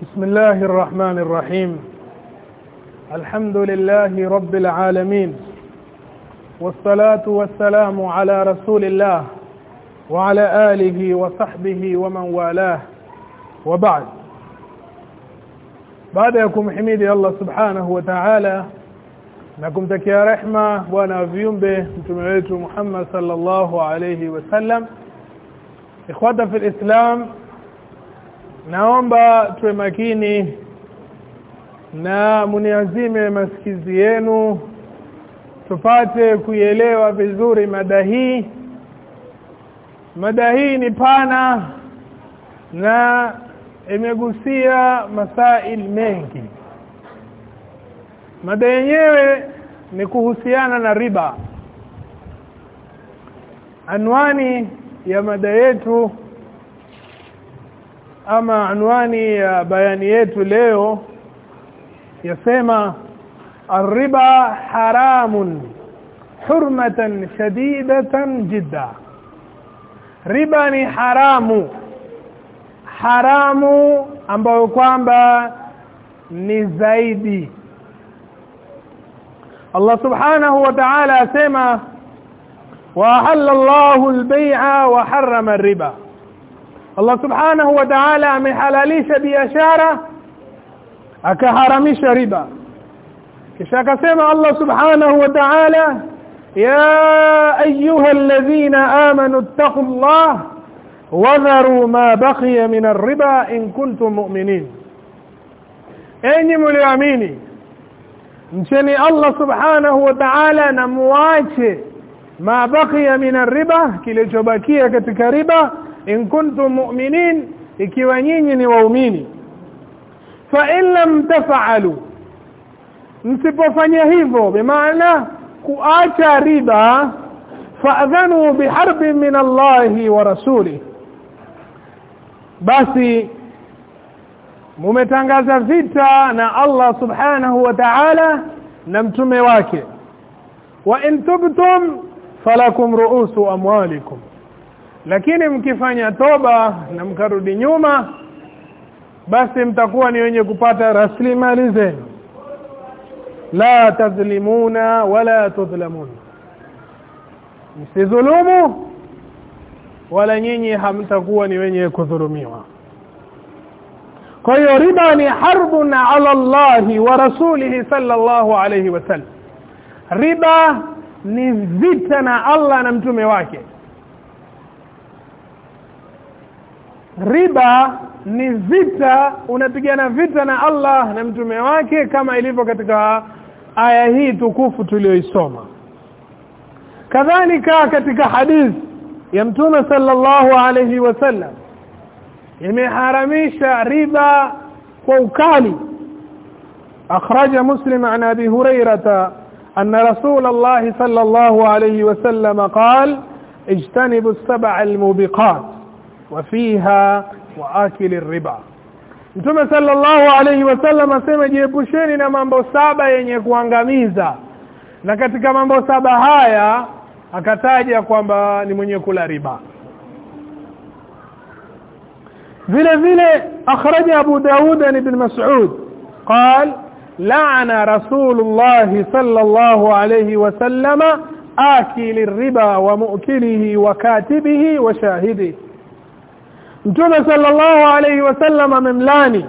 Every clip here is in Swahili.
بسم الله الرحمن الرحيم. الحمد لله رب العالمين. والصلاة والسلام على رسول الله وعلى آله وصحبه ومن والاه. وبعد. بعد يكم حميد الله سبحانه وتعالى نكم تكيا رحمة وأنا فيومبه متمهيت محمد صلى الله عليه وسلم. اخواتنا في الإسلام naomba tuwe makini na muniazime masikizi yenu tupate kuielewa vizuri mada hii. Mada hii ni pana na imegusia masail mengi. Mada yenyewe ni kuhusiana na riba. Anwani ya mada yetu ama anwani ya bayani yetu leo yasema الربا حرام حرمة شديدة جدا riba ni haramu haramu ambayo kwamba ni zaidi Allah subhanahu wa ta'ala asema wa ahalla Allahu al-bay'a wa harrama ar-riba Allah subhanahu wa ta'ala amehalalisha biashara akaharamisha riba kisha akasema Allah subhanahu wa ta'ala ya ayyuha alladhina amanu ittaqullaha wadharu ma baqiya min ar-riba in kuntum mu'minin enyi mlioamini mcheni Allah subhanahu wa ta'ala na muache ma baqiya min ar-riba kilichobakia katika riba in kuntum mu'minin ikiwa nyinyi ni waumini. Fa in lam taf'alu msipofanya hivyo bimaana kuacha riba fa'dhanu biharbin min Allahi wa rasulihi basi mumetangaza vita na Allah subhanahu wa ta'ala na mtume wake. Wa in tubtum falakum ru'usu amwalikum lakini mkifanya toba na mkarudi nyuma basi mtakuwa ni wenye kupata rasilimali zenu. La tadhlimuna wala tudhlamun msidhulumu wala nyinyi hamtakuwa ni wenye kudhulumiwa. Kwa hiyo riba ni harbun ala Allah wa rasulihi sallallahu alayhi wasallam riba ni vita na Allah na mtume wake riba ni vita unapigana vita na Allah na mtume wake kama ilivyo katika aya hii tukufu tuliyoisoma kadhalika katika hadithi ya mtume sallallahu alayhi wasallam imeharamisha riba kwa ukali أخرج مسلم عن أبي هريرة أن رسول الله صلى الله عليه وسلم قال اجتنبوا السبع الموبقات وفيها وآكل الربا Mtume sallallahu alayhi wasallam asema jiepusheni na mambo saba yenye kuangamiza na katika mambo saba haya akataja kwamba ni mwenye kula riba vile vile akhraja Abu Daud ibn Mas'ud قال لعن رسول الله صلى الله عليه وسلم آكل الربا ومؤكله وكاتبه وشاهده Mtume sallallahu alayhi wasallam amemlani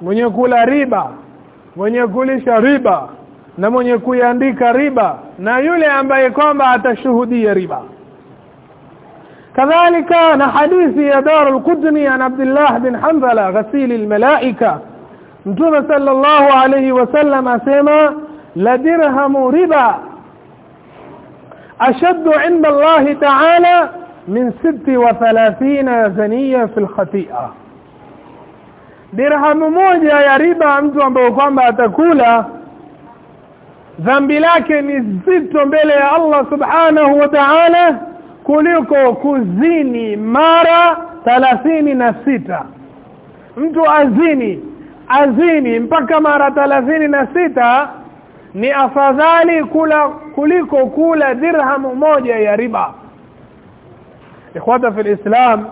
mwenye kula riba mwenye kulisha riba na mwenye kuiandika riba na yule ambaye kwamba atashuhudia riba kadhalika na hadithi ya Darul Qudni an Abdullah bin Hanbala ghasil almalaika Mtume sallallahu alayhi wasallam asema la dirhamu riba ashaddu inda Allah ta'ala min 36 zania fi khatia. Dirhamu moja ya riba mtu ambaye kwamba atakula dhambi lake ni zito mbele ya Allah subhanahu wa ta'ala kuliko kuzini mara thalathini na sita. Mtu azini azini mpaka mara thalathini na sita ni afadhali kula kuliko kula dirhamu moja ya riba ikhwata fi islam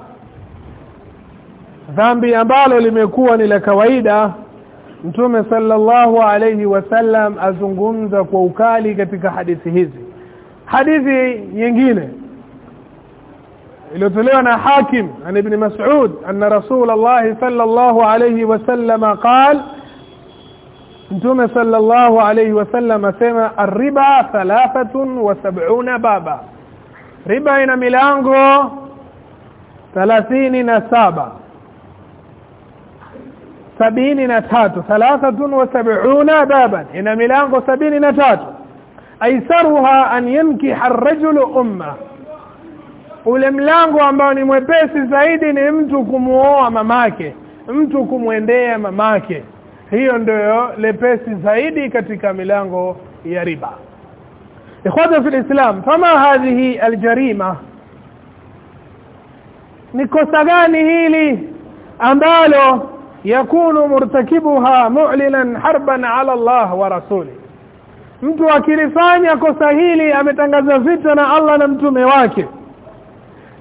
dhambi ambalo limekuwa ni la kawaida mtume sallallahu alayhi wasallam azungumza kwa ukali katika hadithi hizi hadithi nyingine iliyotolewa na hakim an ibn mas'ud anna rasul allah sallallahu alayhi wasallam qala mtume sallallahu alayhi wasallam asema arriba thalathatun wa sab'una baba riba ina milango thalathini na saba. Sabini na tatu. Thalathatun wa sab'una baban. Ina milango sabini na tatu. Aisaruha an yankiha ar-rajulu umma. Ule mlango ambao ni mwepesi zaidi ni mtu kumuoa mamake mtu kumwendea mamake. Hiyo ndio lepesi zaidi katika milango ya riba ikhwata fi islam fama hadhihi aljarima? Ni kosa gani hili ambalo yakunu murtakibuha mu'linan harban ala Allah wa rasuli? Mtu akilifanya kosa hili ametangaza vita na Allah na mtume wake.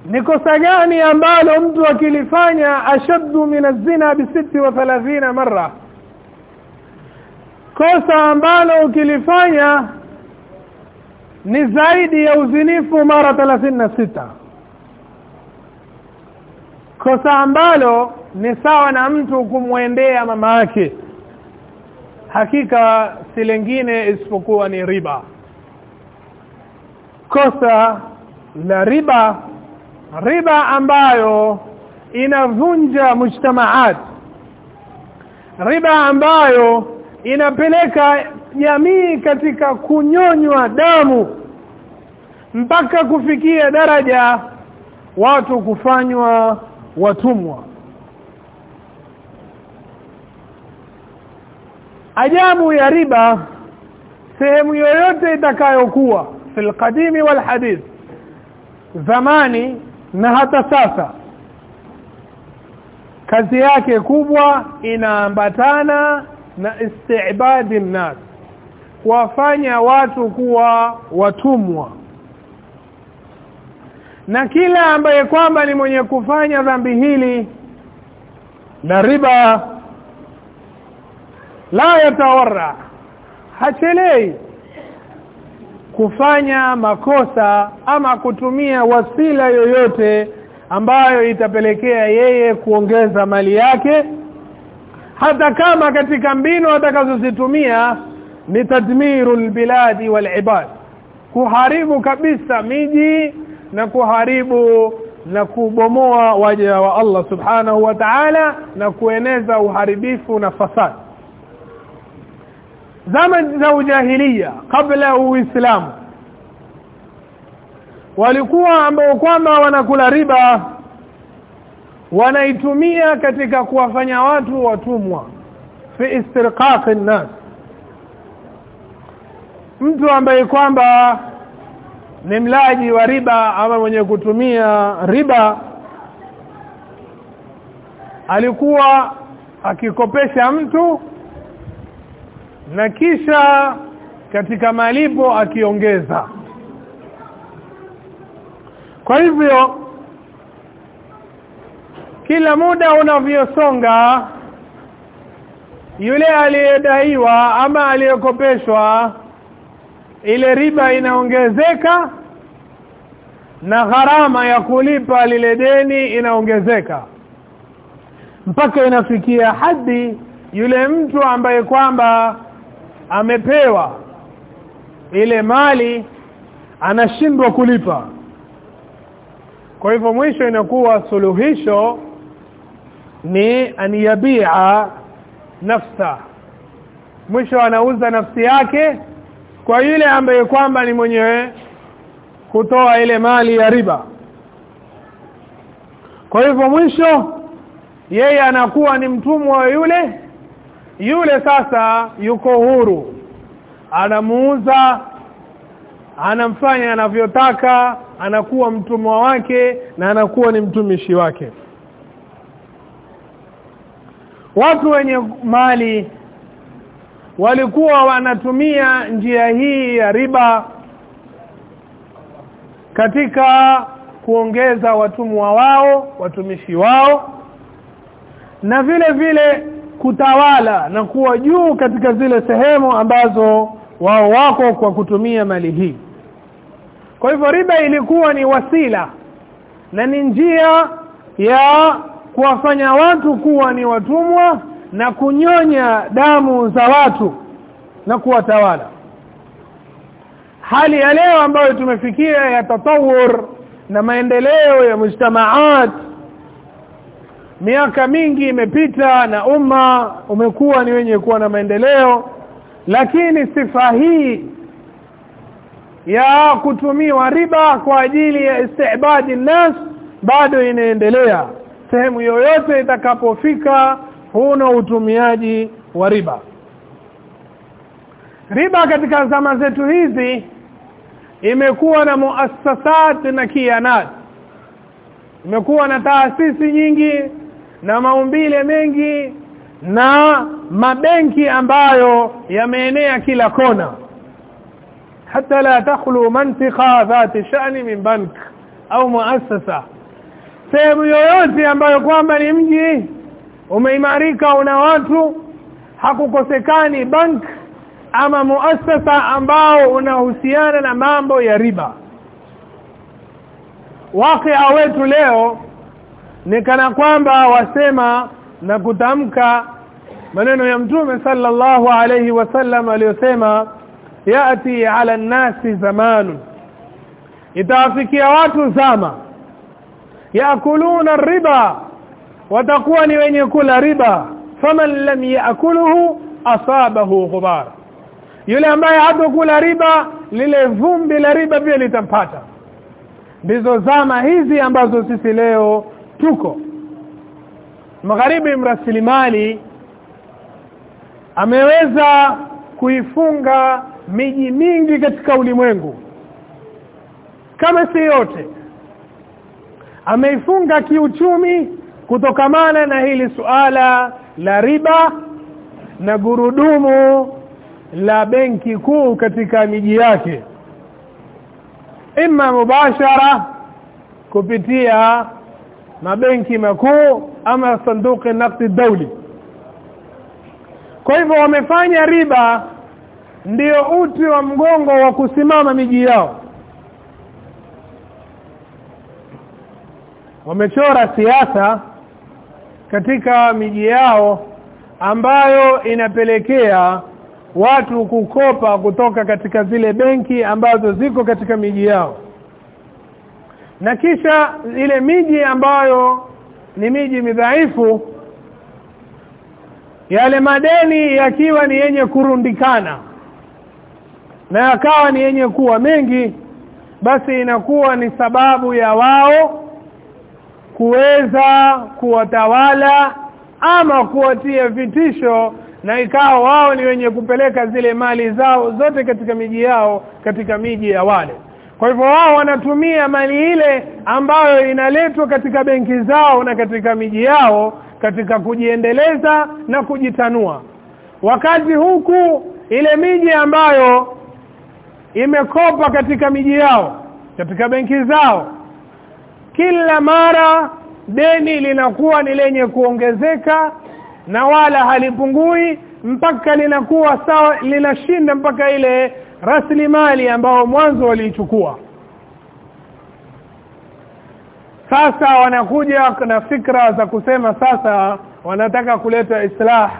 Ni kosa gani ambalo mtu akilifanya ashaddu min az-zina bi 36 marra? Kosa ambalo ukilifanya ni zaidi ya uzinifu mara 36 kosa ambalo ni sawa na mtu kumwendea mama yake. Hakika si lingine isipokuwa ni riba. Kosa la riba riba ambayo inavunja mujtamaat. Riba ambayo inapeleka jamii katika kunyonywa damu mpaka kufikia daraja watu kufanywa watumwa. Ajabu ya riba sehemu yoyote itakayokuwa fil qadimi wal hadith zamani na hata sasa. Kazi yake kubwa inaambatana na istibadi nnas kuwafanya watu kuwa watumwa na kila ambaye kwamba ni mwenye kufanya dhambi hili la riba la yatawarra hachelei kufanya makosa ama kutumia wasila yoyote ambayo itapelekea yeye kuongeza mali yake. Hata kama katika mbinu atakazozitumia ni tadmirul biladi wal ibad kuharibu kabisa miji na kuharibu na kubomoa waja wa Allah subhanahu wa ta'ala na kueneza uharibifu na fasadi zama za ujahiliya kabla uislamu walikuwa ambao kwamba wanakula riba wanaitumia katika kuwafanya watu watumwa fi istirqaq nas mtu ambaye kwamba ni mlaji wa riba ama mwenye kutumia riba. Alikuwa akikopesha mtu na kisha katika malipo akiongeza. Kwa hivyo kila muda unavyosonga yule aliyedaiwa ama aliyekopeshwa ile riba inaongezeka na gharama ya kulipa lile deni inaongezeka. Mpaka inafikia hadi yule mtu ambaye kwamba amepewa ile mali anashindwa kulipa. Kwa hivyo mwisho inakuwa suluhisho ni aniyabia nafsa. Mwisho anauza nafsi yake kwa yule ambaye kwamba ni mwenye kutoa ile mali ya riba. Kwa hivyo mwisho yeye anakuwa ni mtumwa wa yule yule sasa yuko huru. Anamuuza anamfanya anavyotaka anakuwa mtumwa wake na anakuwa ni mtumishi wake. Watu wenye mali walikuwa wanatumia njia hii ya riba katika kuongeza watumwa wao watumishi wao na vile vile kutawala na kuwa juu katika zile sehemu ambazo wao wako kwa kutumia mali hii. Kwa hivyo riba ilikuwa ni wasila na ni njia ya kuwafanya watu kuwa ni watumwa na kunyonya damu za watu na kuwatawala. Hali ya leo ambayo tumefikia ya tatawur na maendeleo ya mujtamaat miaka mingi imepita na umma umekuwa ni wenye kuwa na maendeleo lakini sifa hii ya kutumiwa riba kwa ajili ya istibadi nas bado inaendelea. Sehemu yoyote itakapofika huna utumiaji wa riba. Riba katika zama zetu hizi imekuwa na muassasat na kianat. Imekuwa na taasisi nyingi na maumbile mengi na mabenki ambayo yameenea kila kona. Hata la takhlu mantiqa dhati sha'ni min bank au muassasa. Sehemu yoyote ambayo kwamba ni mji umeimarika una watu hakukosekani bank ama muasasa ambao unahusiana na mambo ya riba. Wakia wetu leo ni kana kwamba wasema na kutamka maneno ya mtume sallallahu alayhi wasallam aliyosema yati ala nasi zamanu itawafikia watu zama yakuluna riba watakuwa ni wenye kula riba. Faman lam yaakuluhu asabahu ghubar yule ambaye hatokula riba lile vumbi la riba pia litampata. Ndizo zama hizi ambazo sisi leo tuko. Magharibi mrasilimali ameweza kuifunga miji mingi katika ulimwengu. Kama si yote ameifunga kiuchumi kutokamana na hili suala la riba na gurudumu la benki kuu katika miji yake. Imma mubashara kupitia mabenki makuu ama sanduki nakdi dauli kwa hivyo wamefanya riba ndio uti wa mgongo wa kusimama miji yao. Wamechora siasa katika miji yao ambayo inapelekea watu kukopa kutoka katika zile benki ambazo ziko katika miji yao. Na kisha ile miji ambayo ni miji midhaifu yale madeni yakiwa ni yenye kurundikana na yakawa ni yenye kuwa mengi basi inakuwa ni sababu ya wao kuweza kuwatawala ama kuwatia vitisho na ikawa wao ni wenye kupeleka zile mali zao zote katika miji yao katika miji ya wale. Kwa hivyo wao wanatumia mali ile ambayo inaletwa katika benki zao na katika miji yao katika kujiendeleza na kujitanua. Wakati huku ile miji ambayo imekopa katika miji yao katika benki zao kila mara deni linakuwa ni lenye kuongezeka na wala halipungui mpaka linakuwa sawa linashinda mpaka ile rasilimali ambao mwanzo waliichukua. Sasa wanakuja na fikra za kusema sasa wanataka kuleta islah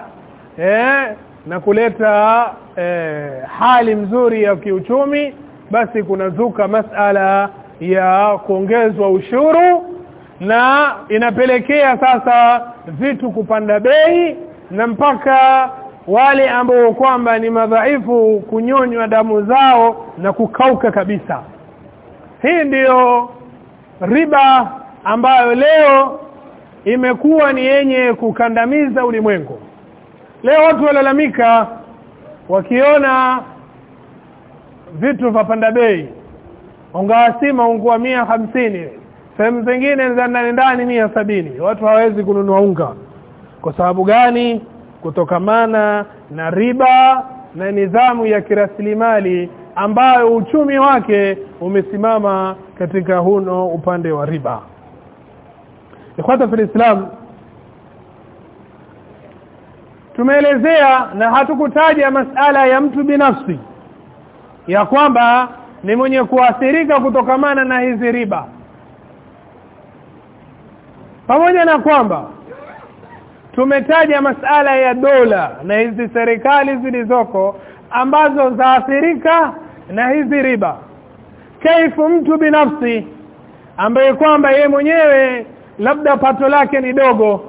eh, na kuleta eh, hali mzuri ya kiuchumi basi kunazuka masala ya kuongezwa ushuru na inapelekea sasa vitu kupanda bei na mpaka wale ambao kwamba ni madhaifu kunyonywa damu zao na kukauka kabisa. Hii ndiyo riba ambayo leo imekuwa ni yenye kukandamiza ulimwengu. Leo watu walalamika wakiona vitu vapanda bei ungawasima ungua mia hamsini. Sehemu zingine za ndani ndani mia sabini. Watu hawawezi kununua unga. Kwa sababu gani? Kutokamana na riba na nidhamu ya kirasilimali ambayo uchumi wake umesimama katika huno upande wa riba. Ikhwata fil islam tumeelezea na hatukutaja masala ya mtu binafsi ya kwamba ni mwenye kuathirika kutokamana na hizi riba. Pamoja na kwamba tumetaja masala ya dola na hizi serikali zilizoko ambazo zaathirika na hizi riba. Kaifu mtu binafsi ambaye kwamba ye mwenyewe labda pato lake ni dogo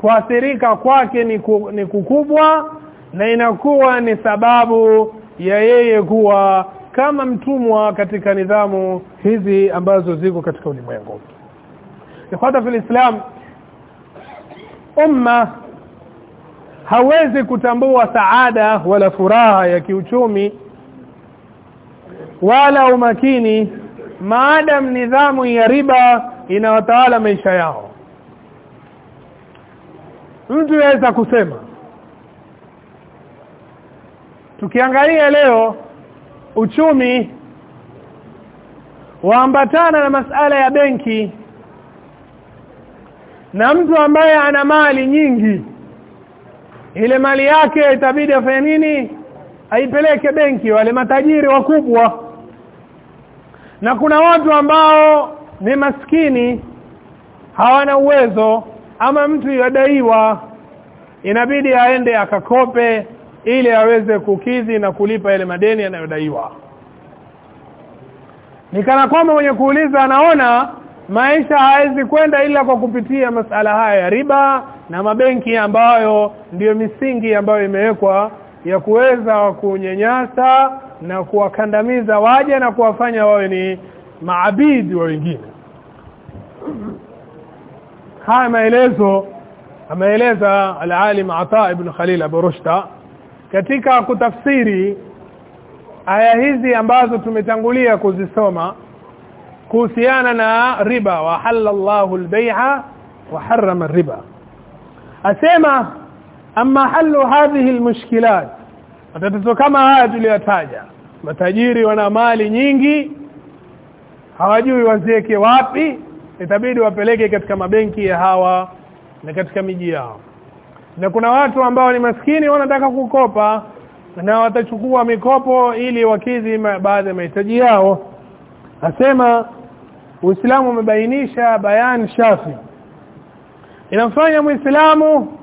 kuathirika kwake ni, ku, ni kukubwa na inakuwa ni sababu ya yeye kuwa kama mtumwa katika nidhamu hizi ambazo ziko katika ulimwengu. Ikhwata fil islam umma hawezi kutambua saada wala furaha ya kiuchumi wala umakini maadam nidhamu ya riba inawatawala maisha yao. Mtu yaweza kusema tukiangalia leo uchumi waambatana na masala ya benki. Na mtu ambaye ana mali nyingi ile mali yake itabidi afanye nini? Aipeleke benki wale matajiri wakubwa. Na kuna watu ambao ni maskini hawana uwezo ama mtu yadaiwa inabidi aende akakope ili aweze kukidhi na kulipa yale madeni yanayodaiwa. Nikana kwamba mwenye kuuliza anaona maisha hawezi kwenda ila kwa kupitia masala haya ya riba na mabenki ambayo ndiyo misingi ambayo imewekwa ya kuweza kunyanyasa na kuwakandamiza waja na kuwafanya wawe ni maabidi wa wengine. Haya maelezo ameeleza al-alim Ata ibn Khalil Abu Rushda katika kutafsiri aya hizi ambazo tumetangulia kuzisoma kuhusiana na riba wa halallahu albay'a wa harrama ar-riba. Asema amma halu hadhihi almushkilat matatizo kama haya tuliyotaja matajiri wana mali nyingi hawajui wazieke wapi itabidi wapeleke katika mabenki ya hawa na katika miji yao na kuna watu ambao ni maskini wanataka kukopa na watachukua mikopo ili wakidhi baadhi ya mahitaji yao. Asema Uislamu umebainisha bayan shafi. Inamfanya Muislamu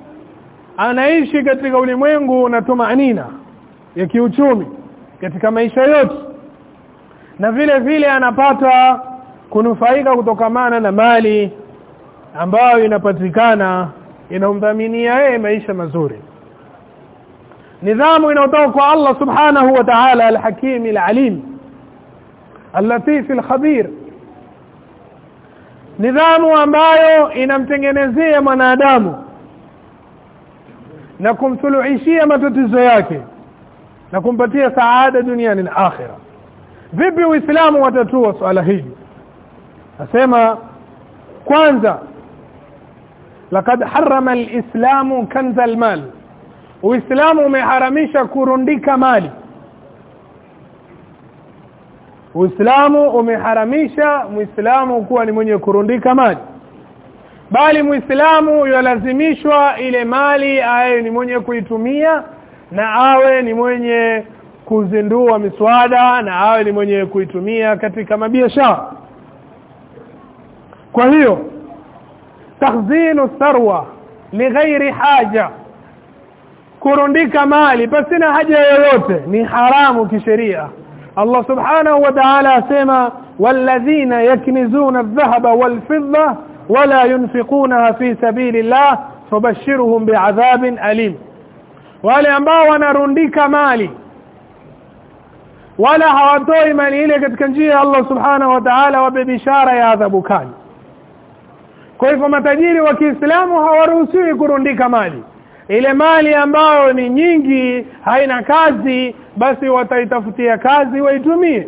anaishi katika ulimwengu na tumanina ya kiuchumi katika maisha yote. Na vile vile anapata kunufaika kutokamana na mali ambayo inapatikana inamdhaminia yeye maisha mazuri. Nidhamu inayotoka kwa Allah subhanahu wa ta'ala al-hakim al-alim al-latif al-khabir. Nidhamu ambayo inamtengenezea mwanadamu na kumsuluhishia matatizo yake na kumpatia saada duniani na akhira vipi uislamu watatua swala hili? Nasema kwanza laqad harrama alislamu kanza almal uislamu umeharamisha kurundika mali uislamu umeharamisha muislamu kuwa ni mwenye kurundika mali bali muislamu yalazimishwa ile mali awe ni mwenye kuitumia na awe ni mwenye kuzindua miswada na awe ni mwenye kuitumia katika mabiashara kwa hiyo تخزين الثروة لغير حاجة. كرندك مالي بس هنا حاجة يا يوته ني حرام كشريعة الله سبحانه وتعالى سيما والذين يكنزون الذهب والفضة ولا ينفقونها في سبيل الله فبشرهم بعذاب أليم. wale ambao wanarundika mali wala hawatoi mali ile katika njia ya Allah Subhanahu wa Ta'ala wabe bishara kwa hivyo matajiri wa Kiislamu hawaruhusiwi kurundika mali. Ile mali ambayo ni nyingi haina kazi basi wataitafutia kazi waitumie.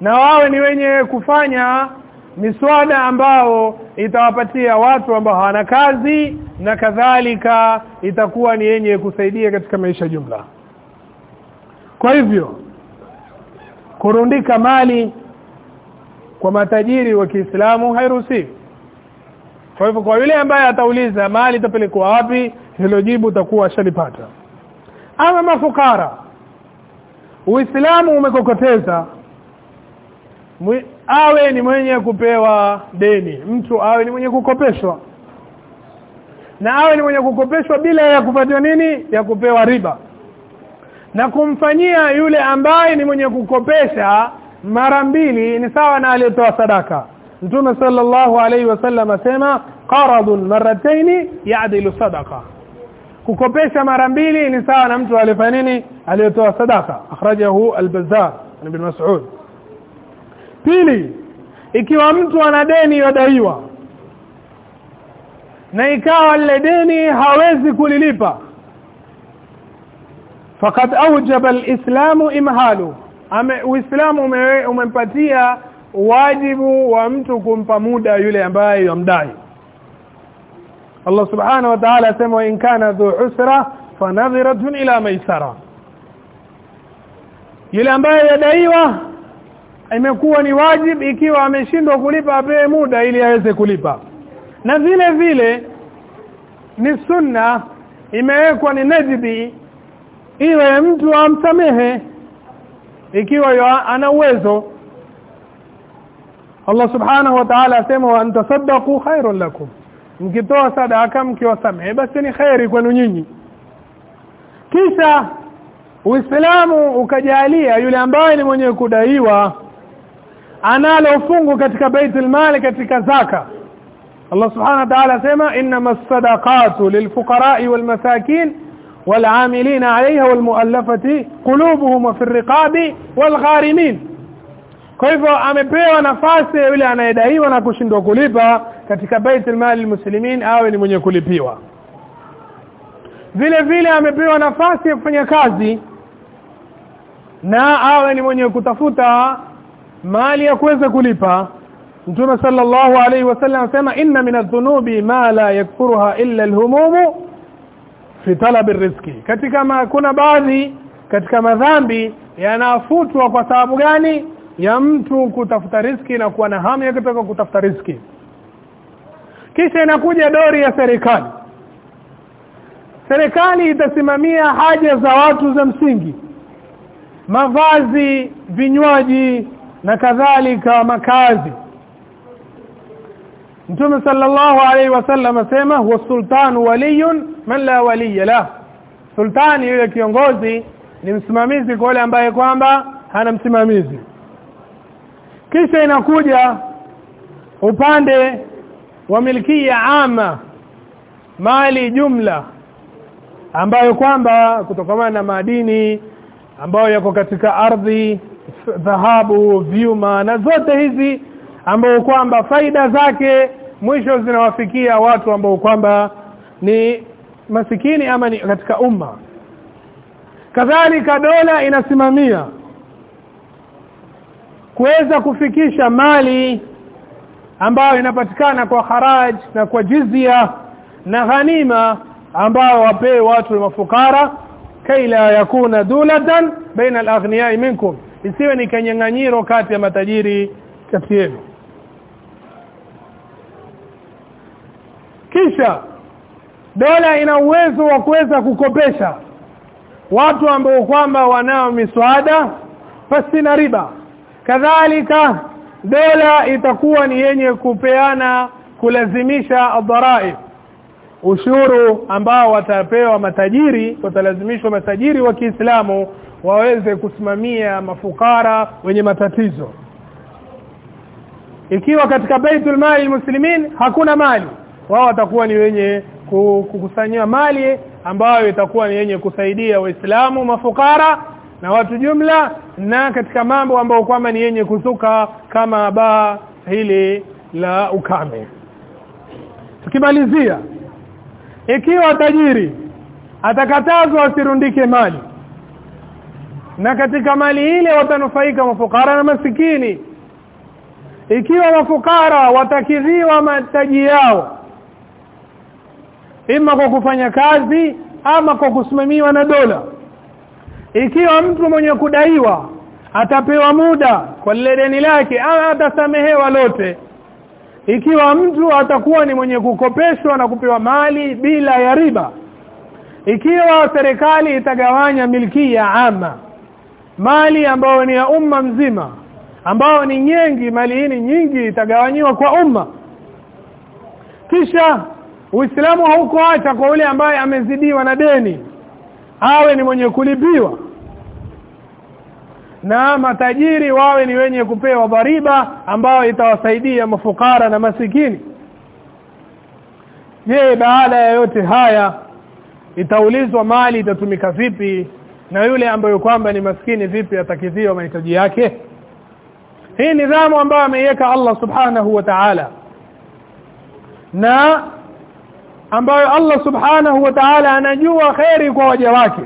Na wawe ni wenye kufanya miswada ambao itawapatia watu ambao hawana kazi na kadhalika itakuwa ni yenye kusaidia katika maisha jumla. Kwa hivyo kurundika mali kwa matajiri wa Kiislamu hairuhusiwi kwa hivyo kwa yule ambaye atauliza mali itapelekwa wapi hilo jibu utakuwa ashalipata ama mafukara. Uislamu umekokoteza. Awe ni mwenye kupewa deni. Mtu awe ni mwenye kukopeshwa. Na awe ni mwenye kukopeshwa bila ya kupatiwa nini? Ya kupewa riba. Na kumfanyia yule ambaye ni mwenye kukopesha mara mbili ni sawa na aliyetoa sadaka. Mtume sallallahu alaihi wasallam asema qaradun marratayn ya'dilu sadaqa. Kukopesha mara mbili ni sawa na mtu aliyefanya nini? Aliyotoa sadaka. Akhrajahu al-Bazzar ibn Mas'ud. Pili ikiwa mtu ana deni yodaiwa na ikawa lile deni hawezi kulilipa faqad awjaba al-islamu imhalu ame uislamu ume, umempatia wajibu wa mtu kumpa muda yule ambaye yamdai. Allah subhanahu wa ta'ala asema in kana dhu usra fanadhiratun ila maisara. Yule ambaye yadaiwa imekuwa ni wajibu ikiwa ameshindwa kulipa apewe muda ili aweze kulipa. Na vile vile ni sunna imewekwa ni najibi iwe mtu amsamehe ikiwa ana uwezo Allah subhanahu wa ta'ala asema wa antasaddaqu khairun lakum. Mkitoa sadaka mkiwasamehe basi ni khairi kwenu nyinyi. Kisha Uislamu ukajalia yule ambaye ni mwenye kudaiwa analo fungu katika baitul mali katika zaka. Allah subhanahu wa ta'ala asema innamas sadaqatu lilfuqara'i walmasakin والعاملين عليها والمؤلفة قلوبهم وفي الرقاب والغارمين kwa hivyo amepewa nafasi yule anayedaiwa na kushindwa kulipa katika baitul mali muslimin awe ni mwenye kulipiwa vile vile amepewa nafasi ya kufanya kazi na awe ni mwenye kutafuta mali ya kuweza kulipa Mtume sallallahu alaihi wasallam anasema inna min adh-dhunubi ma la yakfuruha illa al-humum fi talab riziki katika ma, kuna baadhi katika madhambi yanafutwa kwa sababu gani? Ya mtu kutafuta riski na kuwa na hamu ya kutaka kutafuta riski kisha inakuja dori ya serikali. Serikali itasimamia haja za watu za msingi. Mavazi vinywaji na kadhalika makazi Mtume sallallahu alaihi wasallam asema huwa sultanu waliyun man la waliya la sultani yule kiongozi ni msimamizi kwa yule ambaye kwamba hana msimamizi. Kisha inakuja upande wa milkia ama mali jumla ambayo kwamba kutokana na madini ambayo yako katika ardhi dhahabu vyuma na zote hizi ambayo kwamba faida zake mwisho zinawafikia watu ambao kwamba ni masikini ama ni katika umma. Kadhalika dola inasimamia kuweza kufikisha mali ambayo inapatikana kwa haraj na kwa jizia na ghanima ambao wapee watu mafukara kaila yakuna dulatan baina al-aghniyai minkum. Isiwe ni kanyang'anyiro kati ya matajiri kati yenu kisha dola ina uwezo wa kuweza kukopesha watu ambao kwamba wanao miswada pasi na riba. Kadhalika dola itakuwa ni yenye kupeana kulazimisha adharaib ushuru ambao watapewa matajiri watalazimishwa matajiri wa Kiislamu waweze kusimamia mafukara wenye matatizo. Ikiwa katika baitul mali muslimin hakuna mali wao watakuwa ni wenye kukusanyia mali ambayo itakuwa ni yenye kusaidia waislamu mafukara na watu jumla na katika mambo ambayo kwamba ni yenye kuzuka kama baa hili la ukame. Tukimalizia ikiwa tajiri atakatazwa asirundike mali na katika mali ile watanufaika mafukara na masikini. Ikiwa mafukara watakidhiwa mataji yao ima kwa kufanya kazi ama kwa kusimamiwa na dola. Ikiwa mtu mwenye kudaiwa atapewa muda kwa lile deni lake ama atasamehewa lote. Ikiwa mtu atakuwa ni mwenye kukopeshwa na kupewa mali bila ya riba. Ikiwa serikali itagawanya milki ya ama mali ambayo ni ya umma mzima ambao ni nyingi mali hii ni nyingi itagawanyiwa kwa umma. Kisha Uislamu haukuacha kwa yule ambaye amezidiwa na deni awe ni mwenye kulipiwa. Na matajiri wawe ni wenye kupewa dhariba ambayo itawasaidia mafukara na masikini. Je baada ya yote haya itaulizwa mali itatumika vipi na yule ambaye kwamba ni maskini vipi atakidhiwa mahitaji yake? Hii nidhamu ambayo ameiweka Allah subhanahu wa ta'ala. Na ambayo Allah subhanahu wa ta'ala anajua khairi kwa waja wake.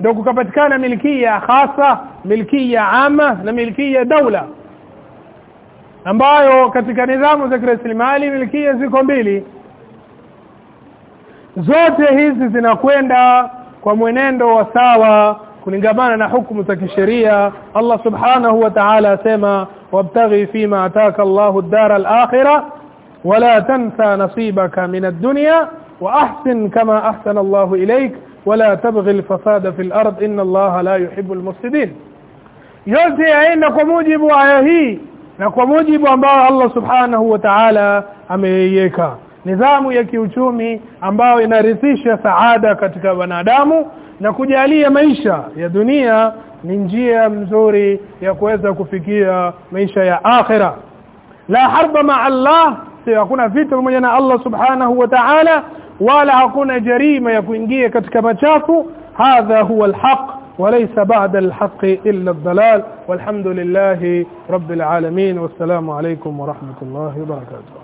Ndio kukapatikana milkia khasa milkia ama na milkia daula. Ambayo katika nidhamu za kirasilimali milkia ziko mbili. Zote hizi zinakwenda kwa mwenendo wa sawa kulingamana na hukumu za kisheria. Allah subhanahu wa ta'ala asema wabtaghi fima ataka Allahu ad-dara al-akhirah ولا تنسى نصيبك من الدنيا وأحسن كما أحسن الله إليك ولا تبغي الفساد في الأرض إن الله لا يحب المفسدين yote yaenda kwa mujibu wa aya hii na kwa mujibu ambao Allah subhanahu wa ta'ala ameiweka nidhamu ya kiuchumi ambayo inarithisha saada katika wanadamu na kujalia maisha ya dunia ni njia mzuri ya kuweza kufikia maisha ya akhira la harba ma Allah sio hakuna vita pamoja na Allah subhanahu wa ta'ala wala hakuna jarima ya kuingia katika machafu hadha huwa alhaq وليس بعد الحق إلا الضلال والحمد لله رب العالمين والسلام عليكم ورحمة الله وبركاته